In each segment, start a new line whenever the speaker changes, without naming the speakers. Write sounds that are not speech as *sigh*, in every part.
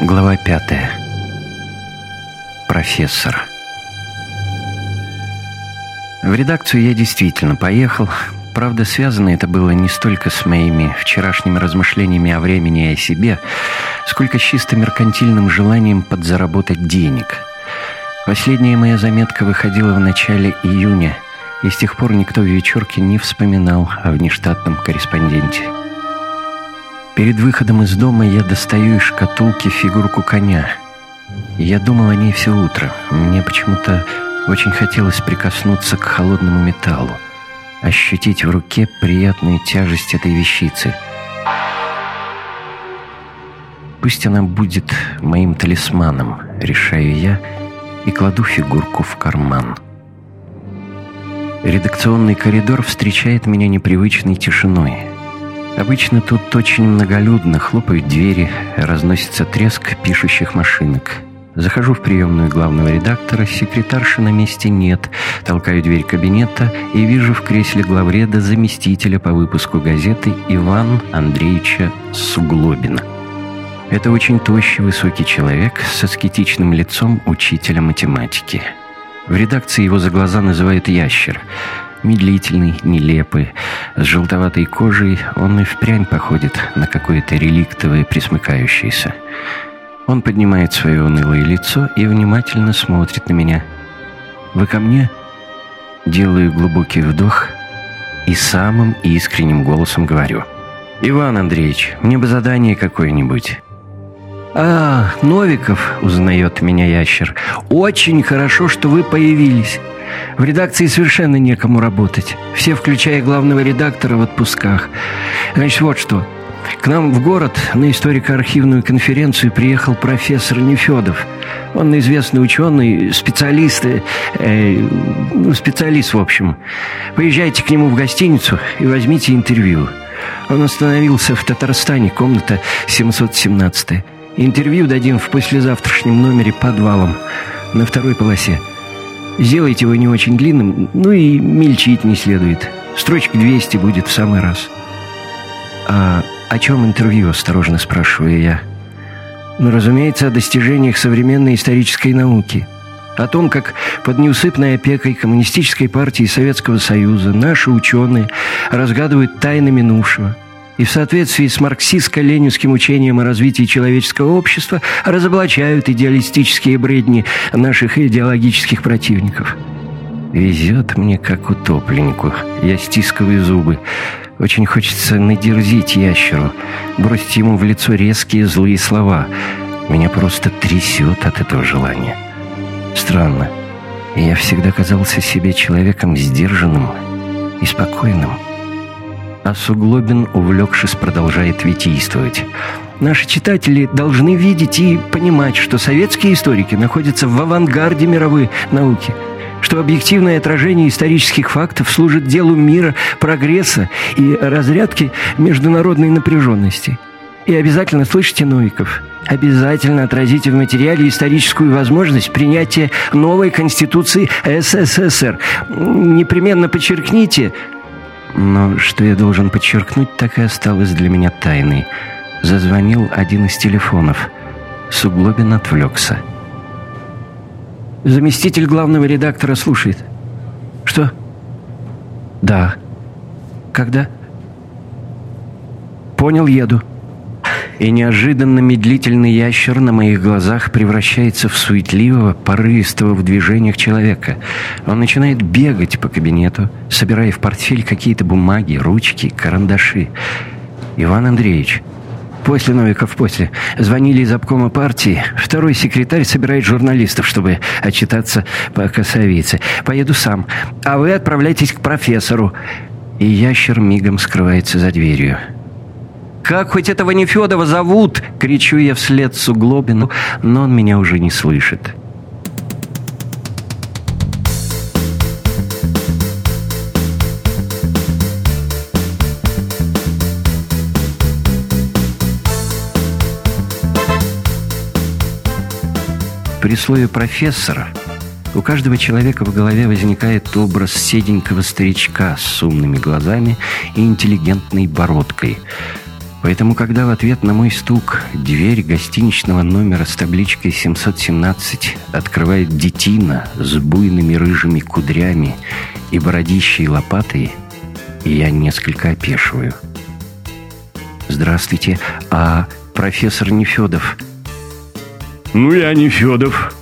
Глава пятая. Профессор. В редакцию я действительно поехал. Правда, связано это было не столько с моими вчерашними размышлениями о времени и о себе, сколько с чисто меркантильным желанием подзаработать денег. Последняя моя заметка выходила в начале июня, и с тех пор никто в вечерке не вспоминал о внештатном корреспонденте. Перед выходом из дома я достаю из шкатулки фигурку коня. Я думал о ней все утро. Мне почему-то очень хотелось прикоснуться к холодному металлу, ощутить в руке приятную тяжесть этой вещицы. Пусть она будет моим талисманом, решаю я, и кладу фигурку в карман. Редакционный коридор встречает меня непривычной тишиной. Обычно тут очень многолюдно, хлопают двери, разносится треск пишущих машинок. Захожу в приемную главного редактора, секретарши на месте нет. Толкаю дверь кабинета и вижу в кресле главреда заместителя по выпуску газеты Ивана Андреевича Суглобина. Это очень тощий высокий человек с аскетичным лицом учителя математики. В редакции его за глаза называют «ящер». Медлительный, нелепый, с желтоватой кожей он и впрямь походит на какое-то реликтовое присмыкающееся. Он поднимает свое унылое лицо и внимательно смотрит на меня. «Вы ко мне?» Делаю глубокий вдох и самым искренним голосом говорю. «Иван Андреевич, мне бы задание какое-нибудь». «А, Новиков», — узнает меня ящер, — «очень хорошо, что вы появились. В редакции совершенно некому работать. Все, включая главного редактора, в отпусках. Значит, вот что. К нам в город на историко-архивную конференцию приехал профессор Нефедов. Он известный ученый, специалист, э, ну, специалист, в общем. Поезжайте к нему в гостиницу и возьмите интервью. Он остановился в Татарстане, комната 717. Интервью дадим в послезавтрашнем номере подвалом на второй полосе. Сделайте его не очень длинным, ну и мельчить не следует. Строчки 200 будет в самый раз. «А о чем интервью?» – осторожно спрашиваю я. «Ну, разумеется, о достижениях современной исторической науки. О том, как под неусыпной опекой Коммунистической партии Советского Союза наши ученые разгадывают тайны минувшего» и в соответствии с марксистско-ленинским учением о развитии человеческого общества разоблачают идеалистические бредни наших идеологических противников. Везет мне, как утопленнику. Я стискиваю зубы. Очень хочется надерзить ящеру, бросить ему в лицо резкие злые слова. Меня просто трясет от этого желания. Странно. Я всегда казался себе человеком сдержанным и спокойным. А Суглобин, увлекшись, продолжает витийствовать. Наши читатели должны видеть и понимать, что советские историки находятся в авангарде мировой науки, что объективное отражение исторических фактов служит делу мира, прогресса и разрядки международной напряженности. И обязательно слышите, Новиков, обязательно отразите в материале историческую возможность принятия новой Конституции СССР. Непременно подчеркните, но что я должен подчеркнуть, так и осталось для меня тайной. Зазвонил один из телефонов. Суглобин отвлекся. Заместитель главного редактора слушает. Что? Да. Когда? Понял, еду и неожиданно медлительный ящер на моих глазах превращается в суетливого, порывистого в движениях человека. Он начинает бегать по кабинету, собирая в портфель какие-то бумаги, ручки, карандаши. «Иван Андреевич», После Новиков, после. Звонили из обкома партии. Второй секретарь собирает журналистов, чтобы отчитаться по косовице. Поеду сам. А вы отправляйтесь к профессору. И ящер мигом скрывается за дверью. «Как хоть этого Нефедова зовут?» — кричу я вслед Суглобину, но он меня уже не слышит. При слове «профессора» у каждого человека в голове возникает образ седенького старичка с умными глазами и интеллигентной бородкой – Поэтому, когда в ответ на мой стук дверь гостиничного номера с табличкой 717 открывает детина с буйными рыжими кудрями и бородищей лопатой, я несколько опешиваю. «Здравствуйте, а профессор Нефедов?»
«Ну, я не Федов.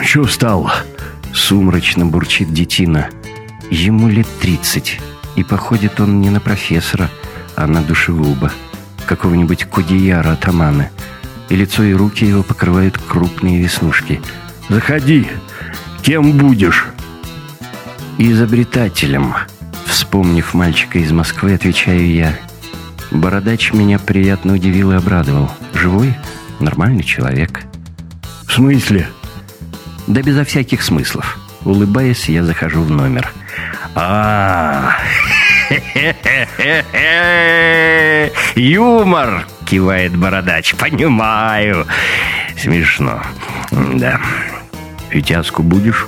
Чего встал?»
Сумрачно бурчит детина. Ему лет тридцать, и походит он не на профессора, а на душегуба, какого-нибудь кудеяра атамана. И лицо и руки его покрывают крупные веснушки.
«Заходи! Кем будешь?»
«Изобретателем», вспомнив мальчика из Москвы, отвечаю я. Бородач меня приятно удивил и обрадовал. Живой, нормальный человек.
«В смысле?»
Да безо всяких смыслов. Улыбаясь, я захожу в номер.
а *laughs* Юмор!» — кивает бородач. «Понимаю. Смешно. Да. Витязку будешь?»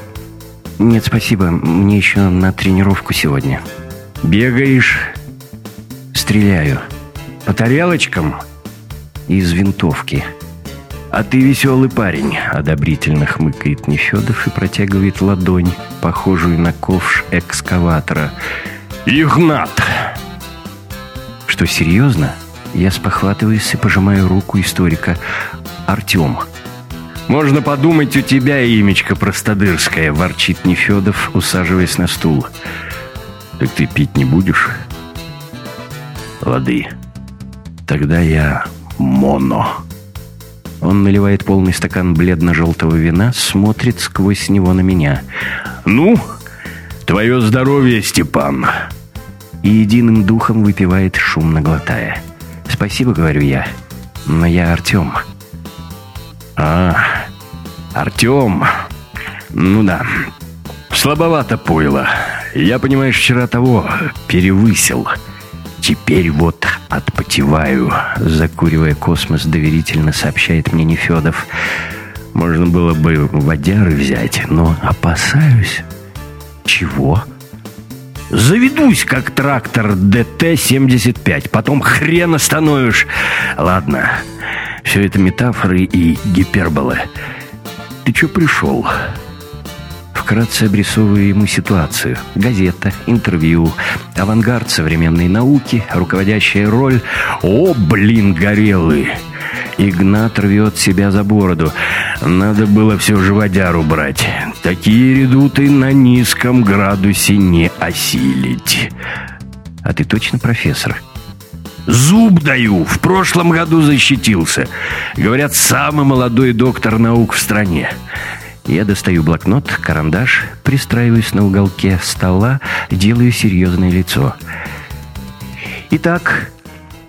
«Нет, спасибо. Мне еще на тренировку сегодня».
«Бегаешь?»
«Стреляю».
«По тарелочкам?»
«Из винтовки».
«А ты веселый парень», —
одобрительно хмыкает Нефедов и протягивает ладонь, похожую на ковш экскаватора.
«Игнат!»
«Что, серьезно?» Я спохватываюсь и пожимаю руку историка. «Артем».
«Можно подумать, у тебя имечко простодырское», — ворчит Нефедов, усаживаясь на стул. «Так ты пить не будешь?» «Лады. Тогда я моно».
Он наливает полный стакан бледно-желтого вина, смотрит сквозь него на меня.
«Ну, твое здоровье, Степан!»
И единым духом выпивает, шумно глотая. «Спасибо, — говорю я, — но я Артем».
«А, Артем. Ну да, слабовато пойло. Я, понимаешь, вчера того перевысил». Теперь вот отпотеваю, закуривая космос, доверительно сообщает мне Нефедов. Можно было бы водяры взять, но опасаюсь. Чего? Заведусь, как трактор ДТ-75, потом хрен остановишь. Ладно, все это метафоры и гиперболы. Ты что пришел?
Вкратце обрисовываю ему ситуацию. Газета, интервью, авангард современной науки, руководящая роль.
О, блин, горелый! Игнат рвет себя за бороду. Надо было все же водяру брать. Такие редуты на низком градусе не осилить.
А ты точно профессор?
Зуб даю. В прошлом году защитился. Говорят, самый молодой доктор наук в стране.
Я достаю блокнот, карандаш, пристраиваюсь на уголке стола, делаю серьезное лицо. Итак,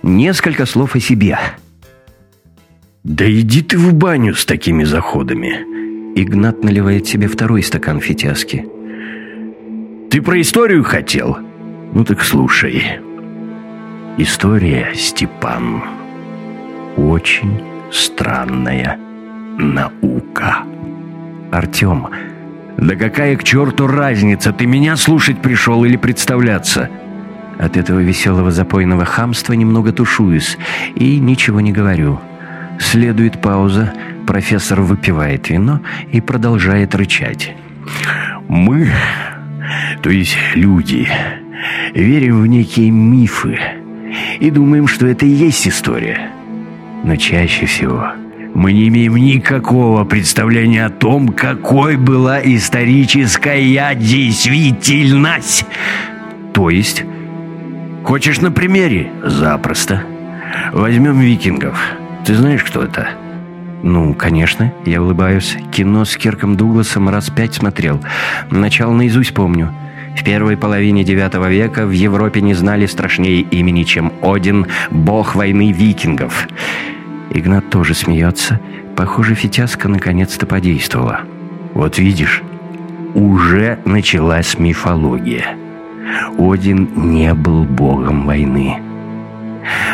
несколько слов о себе.
«Да иди ты в баню с такими заходами!»
Игнат наливает себе второй стакан фитяски.
«Ты про историю хотел? Ну так слушай. История, Степан, очень странная наука».
«Артем,
да какая к черту разница, ты меня слушать пришел или представляться?»
От этого веселого запойного хамства немного тушуюсь и ничего не говорю. Следует пауза, профессор выпивает вино и продолжает рычать.
«Мы, то есть люди, верим в некие мифы и думаем, что это и есть история. Но чаще всего мы не имеем никакого представления о том, какой была историческая действительность. То есть, хочешь на примере? Запросто. Возьмем викингов. Ты знаешь, кто это?
Ну, конечно, я улыбаюсь. Кино с Кирком Дугласом раз пять смотрел. Начало наизусть помню. В первой половине девятого века в Европе не знали страшнее имени, чем Один, бог войны викингов. Игнат тоже смеется. Похоже, фитяска наконец-то подействовала.
Вот видишь, уже началась мифология. Один не был богом войны.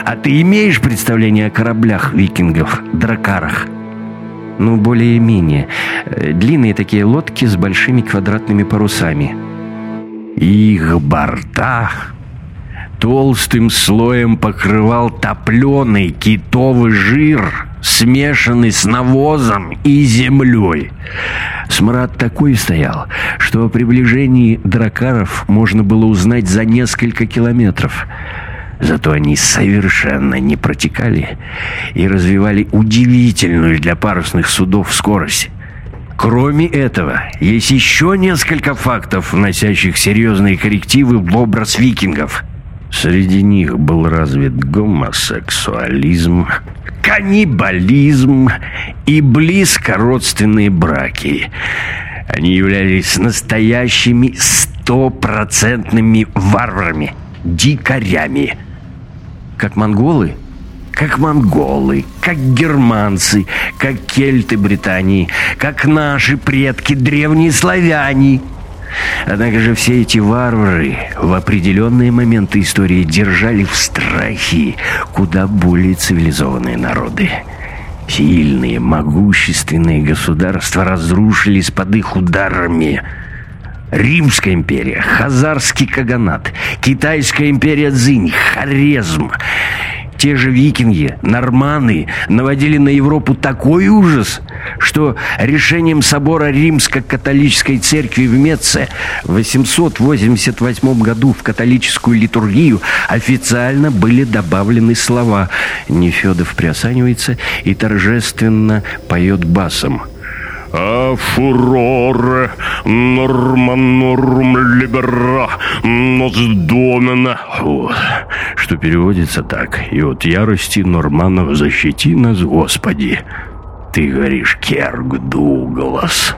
А ты имеешь представление о кораблях викингов, дракарах?
Ну, более-менее. Э, длинные такие лодки с большими квадратными парусами.
Их борта толстым слоем покрывал топленый китовый жир, смешанный с навозом и землей. Смрад такой стоял, что о приближении дракаров можно было узнать за несколько километров. Зато они совершенно не протекали и развивали удивительную для парусных судов скорость. Кроме этого, есть еще несколько фактов, вносящих серьезные коррективы в образ викингов – Среди них был развит гомосексуализм, каннибализм и близкородственные браки. Они являлись настоящими стопроцентными варварами, дикарями. Как монголы? Как монголы, как германцы, как кельты Британии, как наши предки, древние славяне – Однако же все эти варвары в определенные моменты истории держали в страхе куда более цивилизованные народы. Сильные, могущественные государства разрушились под их ударами. Римская империя, Хазарский каганат, Китайская империя Цзинь, Хорезм. Те же викинги, норманы наводили на Европу такой ужас, что решением собора Римско-католической церкви в Меце в 888 году в католическую литургию официально были добавлены слова. «Нефедов приосанивается и торжественно поет басом»
а фуроре норма норм либера нос домена.
Вот, что переводится так. И от ярости Норманов защити нас, Господи. Ты говоришь, Керг Дуглас.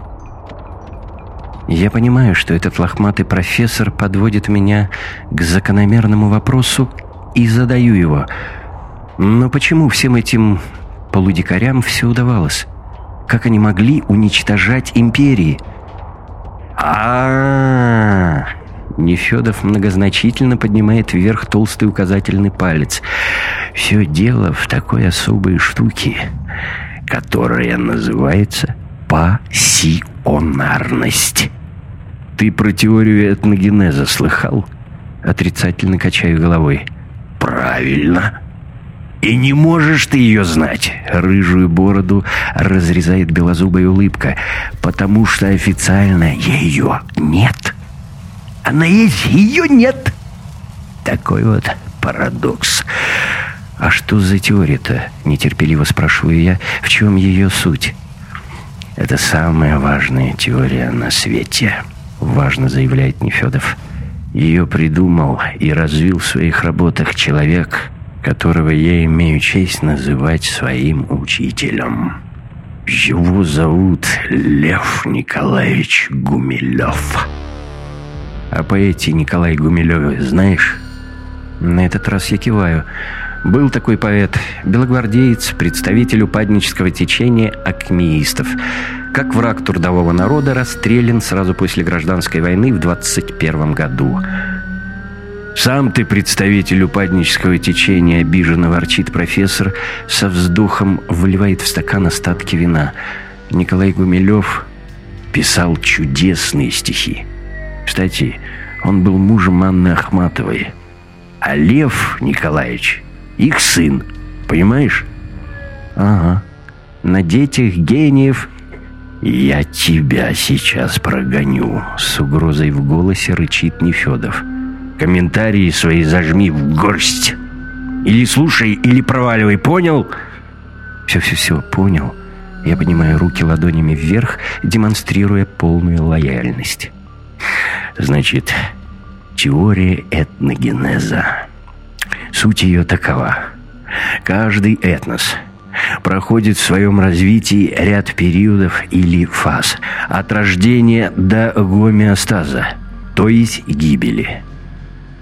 Я понимаю, что этот лохматый профессор подводит меня к закономерному вопросу и задаю его. Но почему всем этим полудикарям все удавалось? Как они могли уничтожать империи? а, Нефедов многозначительно поднимает вверх толстый указательный палец. Все дело в такой особой штуке, которая называется пассионарность. Ты про теорию этногенеза слыхал? Отрицательно качаю головой.
Правильно. И не можешь ты ее знать.
Рыжую бороду разрезает белозубая улыбка, потому что официально ее нет. Она есть, ее нет. Такой вот парадокс. А что за теория-то? Нетерпеливо спрашиваю я. В чем ее суть? Это самая важная теория на свете. Важно заявляет Нефедов. Ее придумал и развил в своих работах человек, которого я имею честь называть своим учителем. Его зовут Лев Николаевич Гумилев. О поэте Николай Гумилеве знаешь? На этот раз я киваю. Был такой поэт, белогвардеец, представитель упаднического течения акмеистов. Как враг трудового народа расстрелян сразу после гражданской войны в 21 году. «Сам ты представитель упаднического течения», — обиженно ворчит профессор, со вздохом выливает в стакан остатки вина. Николай Гумилев писал чудесные стихи. Кстати, он был мужем Анны Ахматовой. А Лев Николаевич — их сын, понимаешь? Ага. На детях гениев «Я тебя сейчас прогоню», — с угрозой в голосе рычит Нефедов. Комментарии свои зажми в горсть. Или слушай, или проваливай, понял? Все-все-все, понял. Я поднимаю руки ладонями вверх, демонстрируя полную лояльность. Значит, теория этногенеза. Суть ее такова. Каждый этнос проходит в своем развитии ряд периодов или фаз. От рождения до гомеостаза, то есть гибели.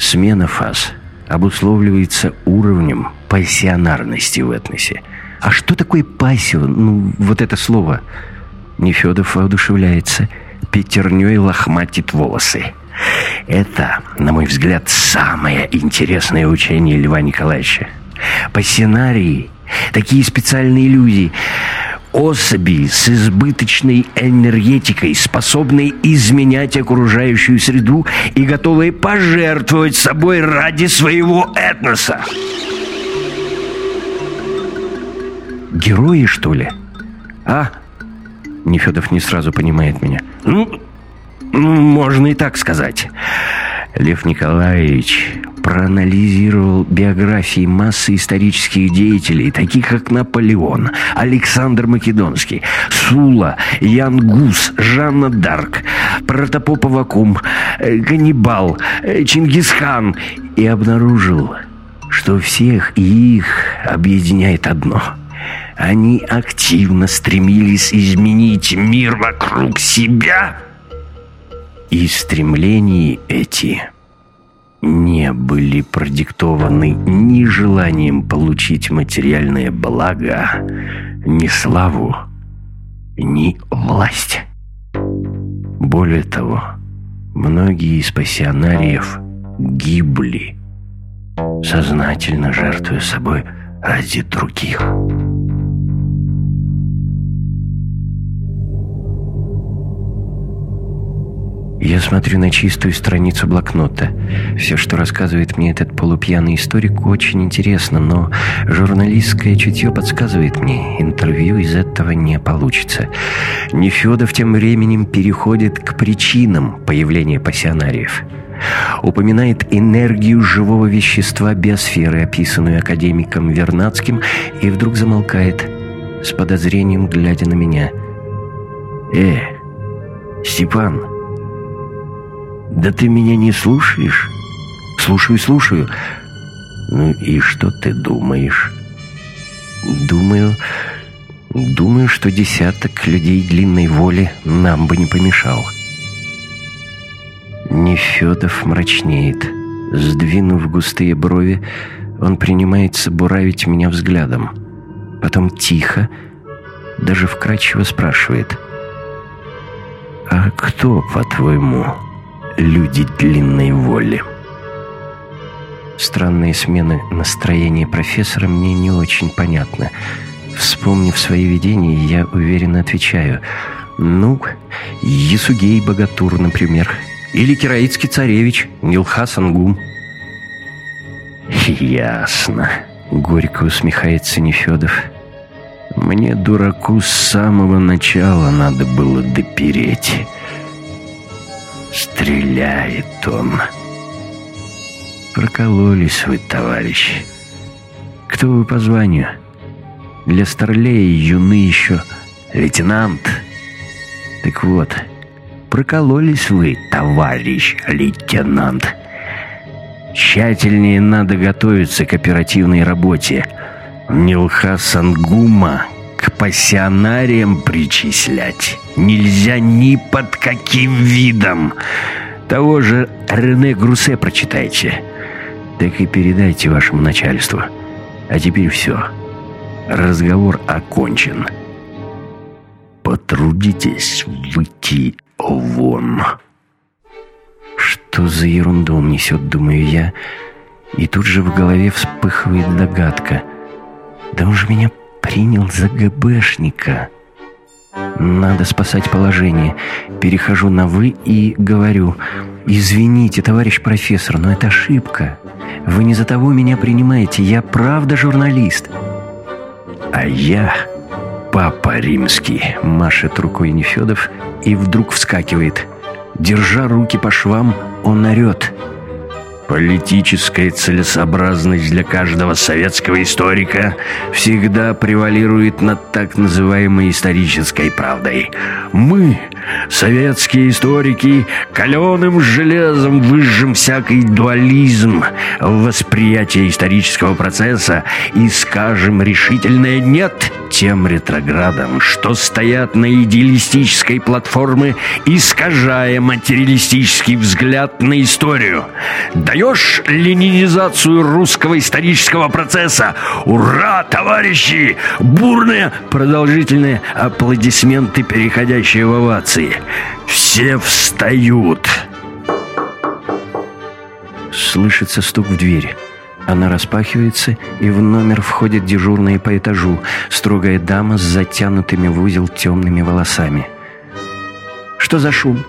Смена фаз обусловливается уровнем пассионарности в этносе. А что такое пассио? Ну, вот это слово. Нефедов воодушевляется, пятерней лохматит волосы. Это, на мой взгляд, самое интересное учение Льва Николаевича. Пассионарии, такие специальные люди,
особи с избыточной энергетикой, способные изменять окружающую среду и готовые пожертвовать собой ради своего этноса.
Герои, что ли? А? Нефедов не сразу понимает меня.
Ну, ну, можно и так сказать. Лев Николаевич проанализировал биографии массы исторических деятелей, таких как Наполеон, Александр Македонский, Сула, Ян Гус, Жанна Дарк, Протопоп Авакум, э, Ганнибал, э, Чингисхан, и обнаружил, что всех их объединяет одно – они активно стремились изменить мир вокруг себя – и стремления эти не были продиктованы ни желанием получить материальное благо, ни славу, ни власть. Более того, многие из пассионариев гибли, сознательно жертвуя собой ради других.
Я смотрю на чистую страницу блокнота. Все, что рассказывает мне этот полупьяный историк, очень интересно, но журналистское чутье подсказывает мне, интервью из этого не получится. Нефедов тем временем переходит к причинам появления пассионариев. Упоминает энергию живого вещества биосферы, описанную академиком Вернадским, и вдруг замолкает, с подозрением глядя на меня.
«Э, Степан!» «Да ты меня не слушаешь?»
«Слушаю, слушаю».
«Ну и что ты думаешь?»
«Думаю... Думаю, что десяток людей длинной воли нам бы не помешал». Нефедов мрачнеет. Сдвинув густые брови, он принимается буравить меня взглядом. Потом тихо, даже вкрадчиво спрашивает.
«А кто, по-твоему, люди длинной воли.
Странные смены настроения профессора мне не очень понятны. Вспомнив свои видения, я уверенно отвечаю. Ну, Ясугей Богатур, например. Или Кираицкий царевич, Нилхас Ангум.
«Ясно», — горько усмехается Нефедов. «Мне, дураку, с самого начала надо было допереть». Стреляет он. Прокололись вы, товарищ. Кто вы по званию? Для старлея юны еще лейтенант. Так вот, прокололись вы, товарищ лейтенант. Тщательнее надо готовиться к оперативной работе. Нилха Сангума к пассионариям причислять нельзя ни под каким видом. Того же Рене Груссе прочитайте. Так и передайте вашему начальству. А теперь все. Разговор окончен. Потрудитесь выйти вон.
Что за ерунду он несет, думаю я. И тут же в голове вспыхивает догадка. Да он же меня принял за ГБшника. Надо спасать положение. Перехожу на «вы» и говорю. «Извините, товарищ профессор, но это ошибка. Вы не за того меня принимаете. Я правда журналист».
«А я папа римский», — машет рукой Нефедов и вдруг вскакивает. Держа руки по швам, он орет. Политическая целесообразность для каждого советского историка всегда превалирует над так называемой исторической правдой. Мы, советские историки, каленым железом выжжем всякий дуализм в восприятии исторического процесса и скажем решительное «нет» тем ретроградам, что стоят на идеалистической платформе, искажая материалистический взгляд на историю. Даешь ленинизацию русского исторического процесса. Ура, товарищи! Бурные продолжительные аплодисменты, переходящие в овации. Все встают.
Слышится стук в дверь. Она распахивается, и в номер входит дежурная по этажу, строгая дама с затянутыми в узел темными волосами. «Что за шум?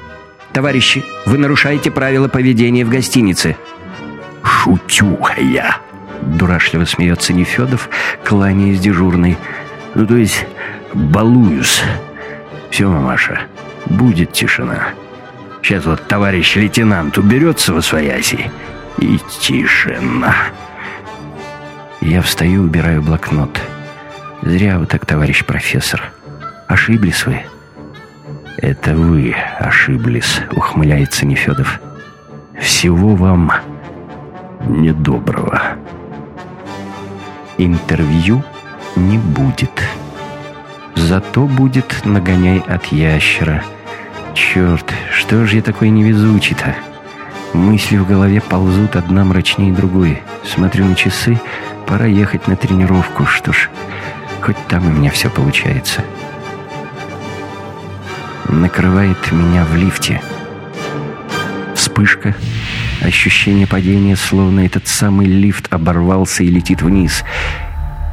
Товарищи, вы нарушаете правила поведения в гостинице».
«Шутю я!» — дурашливо смеется Нефедов, кланяясь дежурной. «Ну, то есть, балуюсь. Все, мамаша, будет тишина. Сейчас вот товарищ лейтенант уберется во свояси, и тишина». Я встаю, убираю блокнот. «Зря вы так, товарищ профессор. Ошиблись вы». «Это вы ошиблись», — ухмыляется Нефедов. «Всего вам недоброго». Интервью не будет. Зато будет нагоняй от ящера. Черт, что же я такой невезучий-то? Мысли в голове ползут одна мрачнее другой. Смотрю на часы, пора ехать на тренировку. Что ж, хоть там у меня все получается накрывает меня в лифте. Вспышка, ощущение падения, словно этот самый лифт оборвался и летит вниз.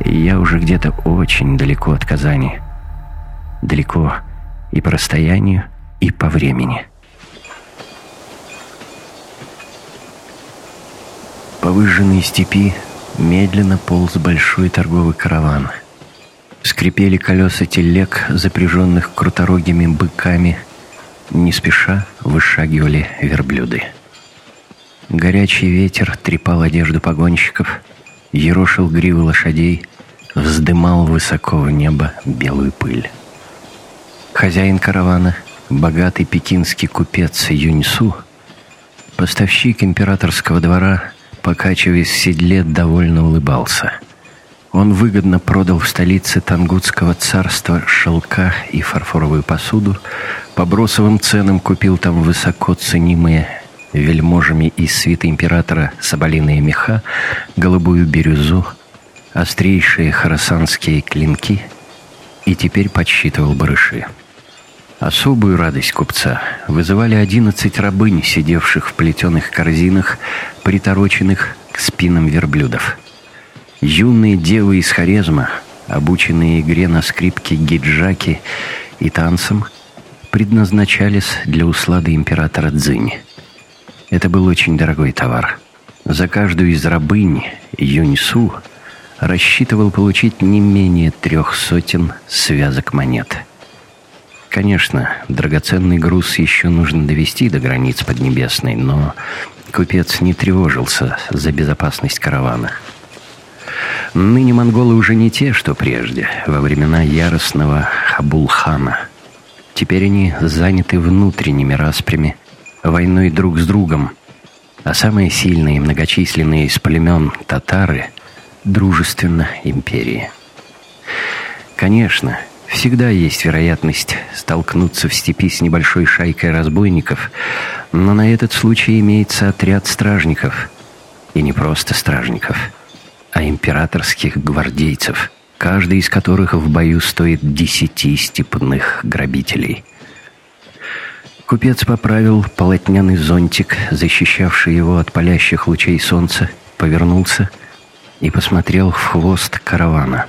Я уже где-то очень далеко от Казани. Далеко и по расстоянию, и по времени. По выжженной степи медленно полз большой торговый караван — Скрипели колеса телег, запряженных круторогими быками. Не спеша вышагивали верблюды. Горячий ветер трепал одежду погонщиков, ерошил гривы лошадей, вздымал высоко в небо белую пыль. Хозяин каравана, богатый пекинский купец Юньсу, поставщик императорского двора, покачиваясь в седле, довольно улыбался — он выгодно продал в столице Тангутского царства шелка и фарфоровую посуду, по бросовым ценам купил там высоко ценимые вельможами из свита императора соболиные меха, голубую бирюзу, острейшие харасанские клинки и теперь подсчитывал барыши. Особую радость купца вызывали одиннадцать рабынь, сидевших в плетеных корзинах, притороченных к спинам верблюдов – Юные девы из Хорезма, обученные игре на скрипке гиджаки и танцам, предназначались для услады императора Цзинь. Это был очень дорогой товар. За каждую из рабынь Юньсу рассчитывал получить не менее трех сотен связок монет. Конечно, драгоценный груз еще нужно довести до границ Поднебесной, но купец не тревожился за безопасность каравана – Ныне монголы уже не те, что прежде, во времена яростного Хабулхана. Теперь они заняты внутренними распрями, войной друг с другом, а самые сильные и многочисленные из племен татары дружественно империи. Конечно, всегда есть вероятность столкнуться в степи с небольшой шайкой разбойников, но на этот случай имеется отряд стражников. И не просто стражников – а императорских гвардейцев, каждый из которых в бою стоит десяти степных грабителей. Купец поправил полотняный зонтик, защищавший его от палящих лучей солнца, повернулся и посмотрел в хвост каравана.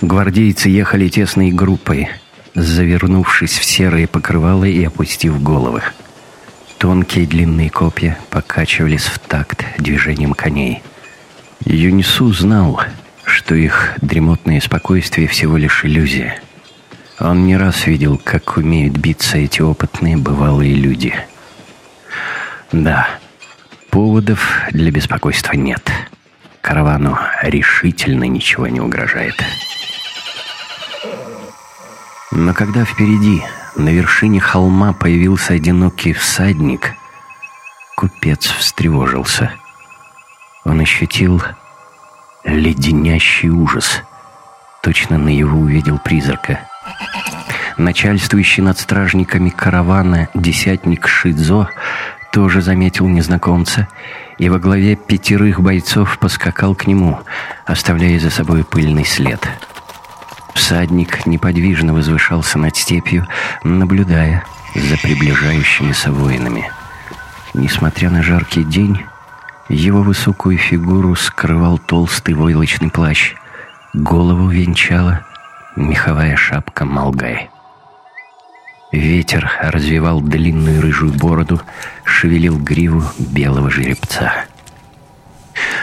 Гвардейцы ехали тесной группой, завернувшись в серые покрывала и опустив головы. Тонкие длинные копья покачивались в такт движением коней — Юнису знал, что их дремотное спокойствие всего лишь иллюзия. Он не раз видел, как умеют биться эти опытные бывалые люди. Да, поводов для беспокойства нет. Каравану решительно ничего не угрожает. Но когда впереди, на вершине холма, появился одинокий всадник, купец встревожился — он ощутил леденящий ужас. Точно на его увидел призрака. Начальствующий над стражниками каравана десятник Шидзо тоже заметил незнакомца и во главе пятерых бойцов поскакал к нему, оставляя за собой пыльный след. Всадник неподвижно возвышался над степью, наблюдая за приближающимися воинами. Несмотря на жаркий день,
Его высокую фигуру скрывал толстый войлочный плащ. Голову венчала меховая шапка Малгай. Ветер развивал длинную рыжую бороду, шевелил гриву белого жеребца.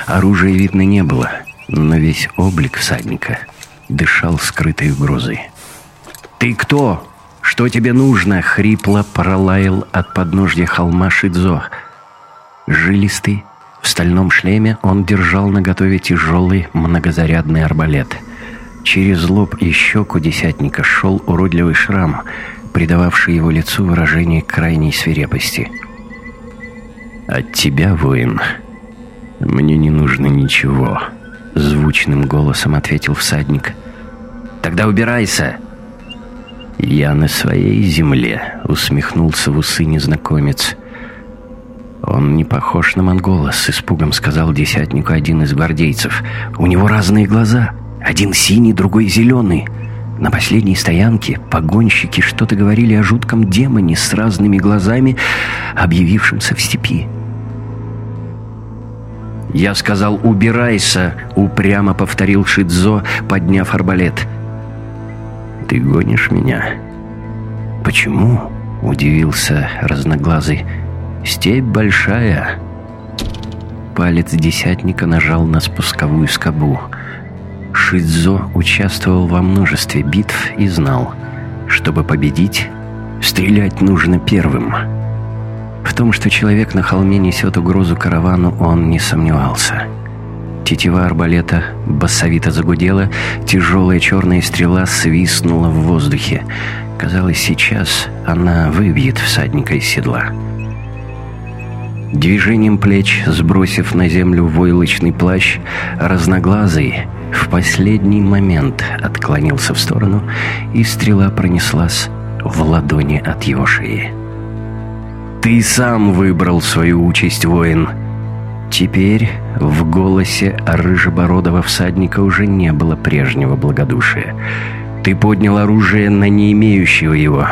Оружия видно не было, но весь облик всадника дышал скрытой угрозой. «Ты кто? Что тебе нужно?» — хрипло пролаял от подножья холма Шидзо. Жилистый, в стальном шлеме он держал наготове тяжелый многозарядный арбалет. Через лоб и щеку десятника шел уродливый шрам — придававший его лицу выражение крайней свирепости. «От тебя, воин, мне не нужно ничего», — звучным голосом ответил всадник. «Тогда убирайся!» «Я на своей земле», — усмехнулся в усы незнакомец. «Он не похож на монгола», — с испугом сказал десятнику один из гвардейцев. «У него разные глаза. Один синий, другой зеленый. На последней стоянке погонщики что-то говорили о жутком демоне с разными глазами, объявившемся в степи. «Я сказал, убирайся!» — упрямо повторил Шидзо, подняв арбалет. «Ты гонишь меня?» «Почему?» — удивился разноглазый. «Степь большая». Палец десятника нажал на спусковую скобу — Шидзо участвовал во множестве битв и знал, чтобы победить, стрелять нужно первым. В том, что человек на холме несет угрозу каравану, он не сомневался. Тетива арбалета басовито загудела, тяжелая черная стрела свистнула в воздухе. Казалось, сейчас она выбьет всадника из седла. Движением плеч, сбросив на землю войлочный плащ, разноглазый, в последний момент отклонился в сторону, и стрела пронеслась в ладони от его шеи. «Ты сам выбрал свою участь, воин!» Теперь в голосе рыжебородого всадника уже не было прежнего благодушия. «Ты поднял оружие на не имеющего его.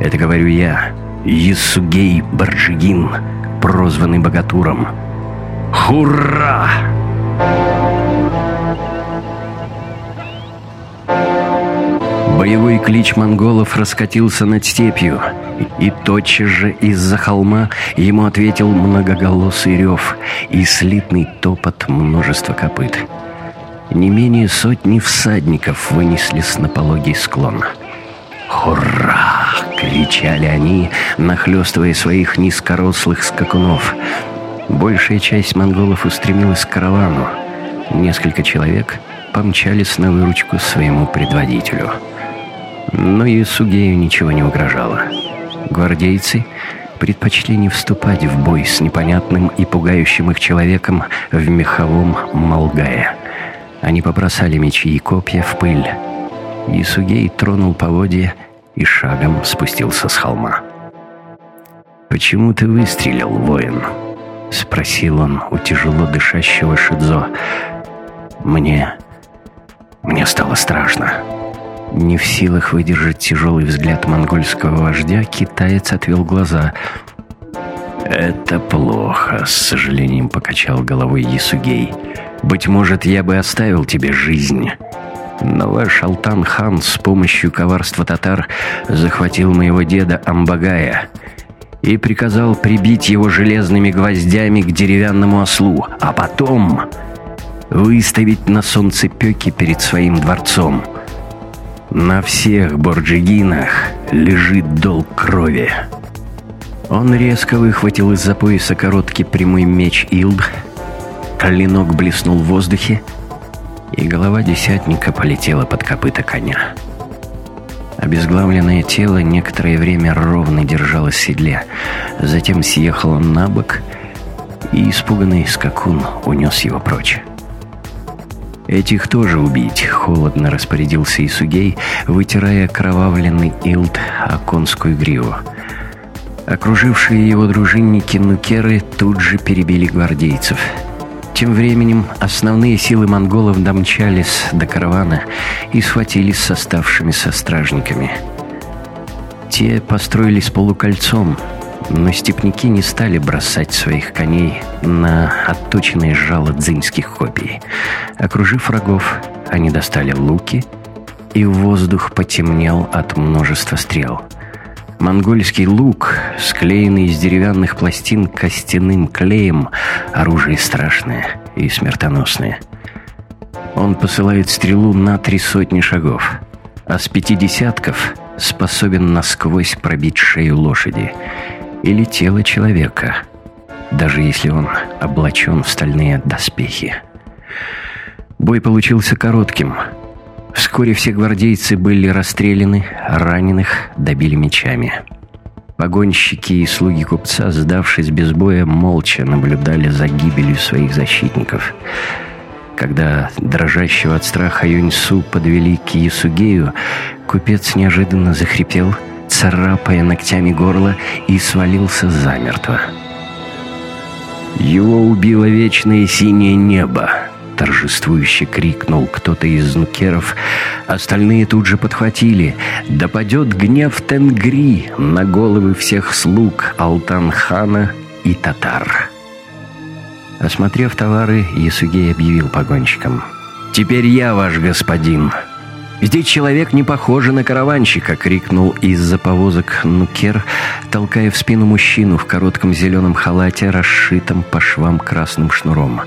Это говорю я, Ясугей Барджигин, прозванный Богатуром. Хура!» Боевой клич монголов раскатился над степью, и тотчас же из-за холма ему ответил многоголосый рев и слитный топот множества копыт. Не менее сотни всадников вынеслись на пологий склон. «Ура!» — кричали они, нахлестывая своих низкорослых скакунов. Большая часть монголов устремилась к каравану. Несколько человек помчались на выручку своему предводителю — но и Сугею ничего не угрожало. Гвардейцы предпочли не вступать в бой с непонятным и пугающим их человеком в меховом Малгае. Они побросали мечи и копья в пыль. Исугей тронул поводья и шагом спустился с холма. «Почему ты выстрелил, воин?» — спросил он у тяжело дышащего Шидзо. «Мне... мне стало страшно». Не в силах выдержать тяжелый взгляд монгольского вождя, китаец отвел глаза. «Это плохо», — с сожалением покачал головой Ясугей. «Быть может, я бы оставил тебе жизнь». Но ваш Алтан-хан с помощью коварства татар захватил моего деда Амбагая и приказал прибить его железными гвоздями к деревянному ослу, а потом выставить на солнцепеке перед своим дворцом. На всех борджигинах лежит долг крови. Он резко выхватил из-за пояса короткий прямой меч Илд. Клинок блеснул в воздухе, и голова десятника полетела под копыта коня. Обезглавленное тело некоторое время ровно держалось в седле, затем съехало на бок, и испуганный скакун унес его прочь. «Этих тоже убить», — холодно распорядился Исугей, вытирая кровавленный илт о конскую гриву. Окружившие его дружинники Нукеры тут же перебили гвардейцев. Тем временем основные силы монголов домчались до каравана и схватились с оставшимися стражниками. Те построились полукольцом, Но степняки не стали бросать своих коней на отточенные жало дзиньских копий. Окружив врагов, они достали луки, и воздух потемнел от множества стрел. Монгольский лук, склеенный из деревянных пластин костяным клеем, оружие страшное и смертоносное. Он посылает стрелу на три сотни шагов, а с пяти десятков способен насквозь пробить шею лошади или тело человека, даже если он облачен в стальные доспехи. Бой получился коротким. Вскоре все гвардейцы были расстреляны, раненых добили мечами. Погонщики и слуги купца, сдавшись без боя, молча наблюдали за гибелью своих защитников. Когда дрожащего от страха Юньсу подвели к Ясугею, купец неожиданно захрипел, царапая ногтями горло, и свалился замертво. Его убило вечное синее небо торжествующе крикнул кто-то из нукеров. Остальные тут же подхватили. «Да падет гнев Тенгри на головы всех слуг Алтан-хана и татар!» Осмотрев товары, Ясугей объявил погонщикам. «Теперь я ваш господин!» «Здесь человек не похожий на караванщика!» — крикнул из-за повозок Нукер, толкая в спину мужчину в коротком зеленом халате, расшитом по швам красным шнуром.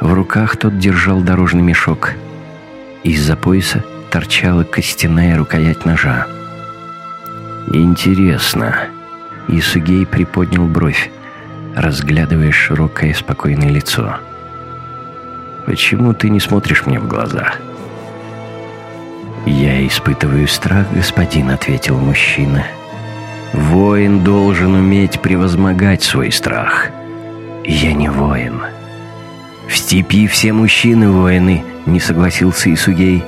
В руках тот держал дорожный мешок. Из-за пояса торчала костяная рукоять ножа. «Интересно». Исугей приподнял бровь, разглядывая широкое спокойное лицо. «Почему ты не смотришь мне в глаза?» «Я испытываю страх, господин», — ответил мужчина. «Воин должен уметь превозмогать свой страх. Я не воин». «В степи все мужчины воины», — не согласился Исугей.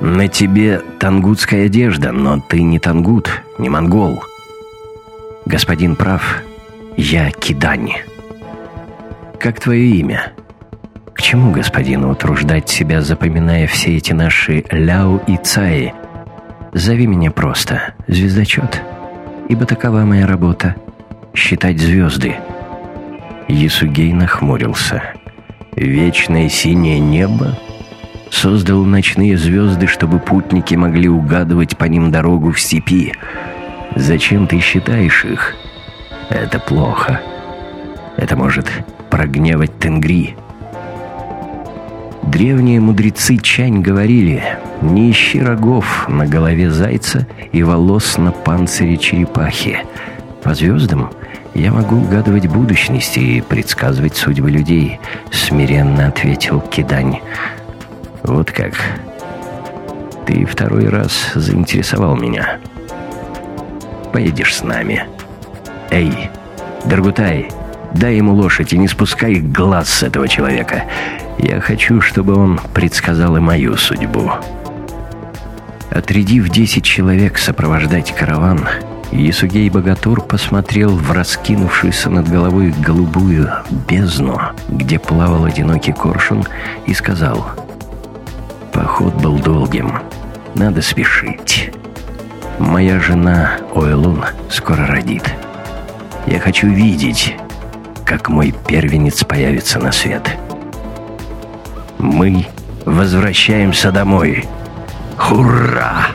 «На тебе тангутская одежда, но ты не тангут, не монгол». «Господин прав, я Кидани». «Как твое имя?» «К чему господину утруждать себя, запоминая все эти наши ляу и цаи? Зови меня просто звездочет, ибо такова моя работа — считать звезды». Ясугей нахмурился. Вечное синее небо создал ночные звезды, чтобы путники могли угадывать по ним дорогу в степи. Зачем ты считаешь их? Это плохо. Это может прогневать Тенгри. Древние мудрецы Чань говорили, не ищи рогов на голове зайца и волос на панцире черепахи. По звездам «Я могу угадывать будущность и предсказывать судьбы людей», — смиренно ответил Кидань. «Вот как. Ты второй раз заинтересовал меня. Поедешь с нами. Эй, Даргутай, дай ему лошадь и не спускай глаз с этого человека. Я хочу, чтобы он предсказал и мою судьбу». Отрядив десять человек сопровождать караван, Ясугей Богатур посмотрел в раскинувшуюся над головой голубую бездну, где плавал одинокий коршун, и сказал «Поход был долгим. Надо спешить. Моя жена Ойлун скоро родит. Я хочу видеть, как мой первенец появится на свет. Мы возвращаемся домой. Ура!»